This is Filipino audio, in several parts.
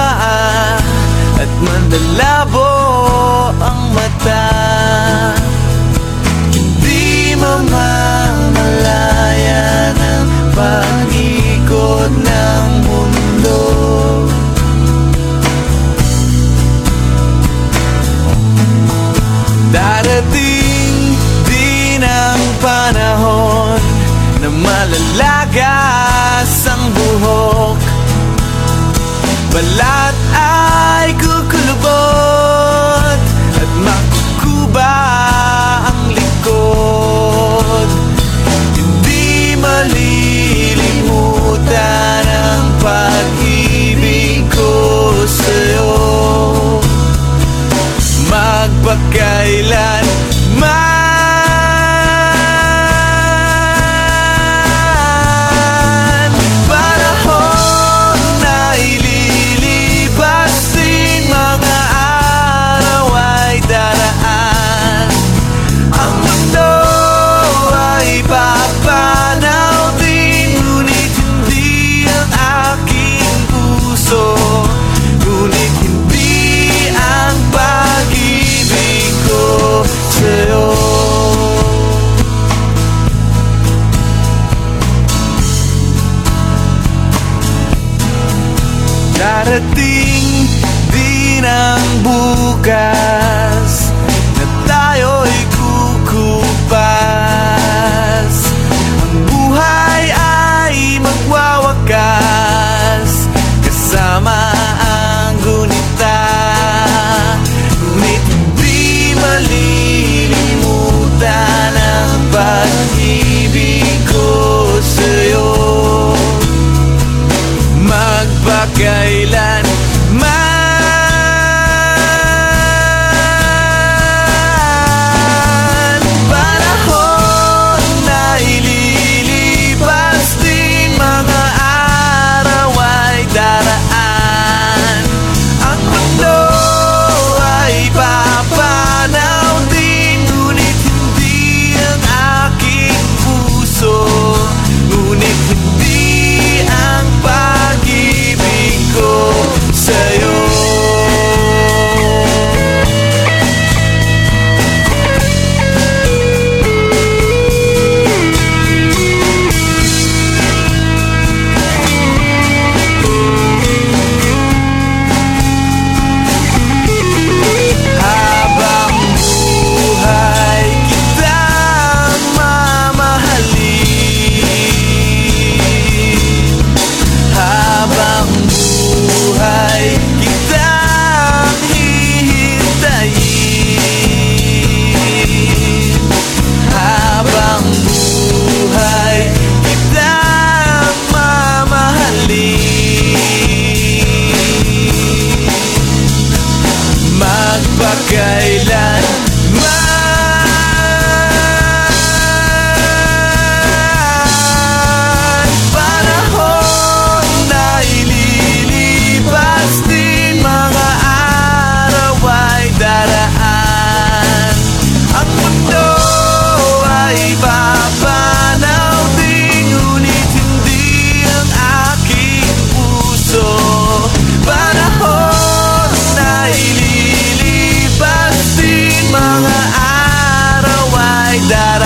paa At mandalabo ang mata. Hindi mamamalaya ng pag-ikot ng mundo. Darating din ang panahon na malalaga But I.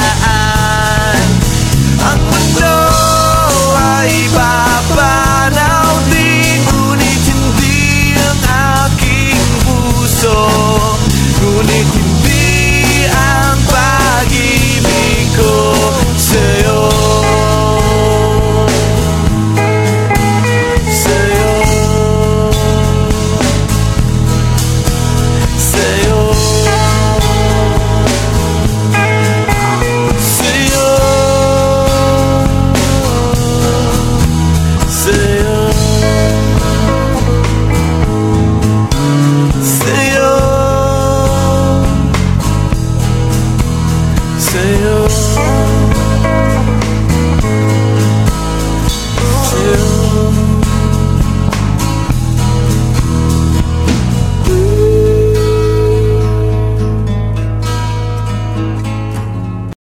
I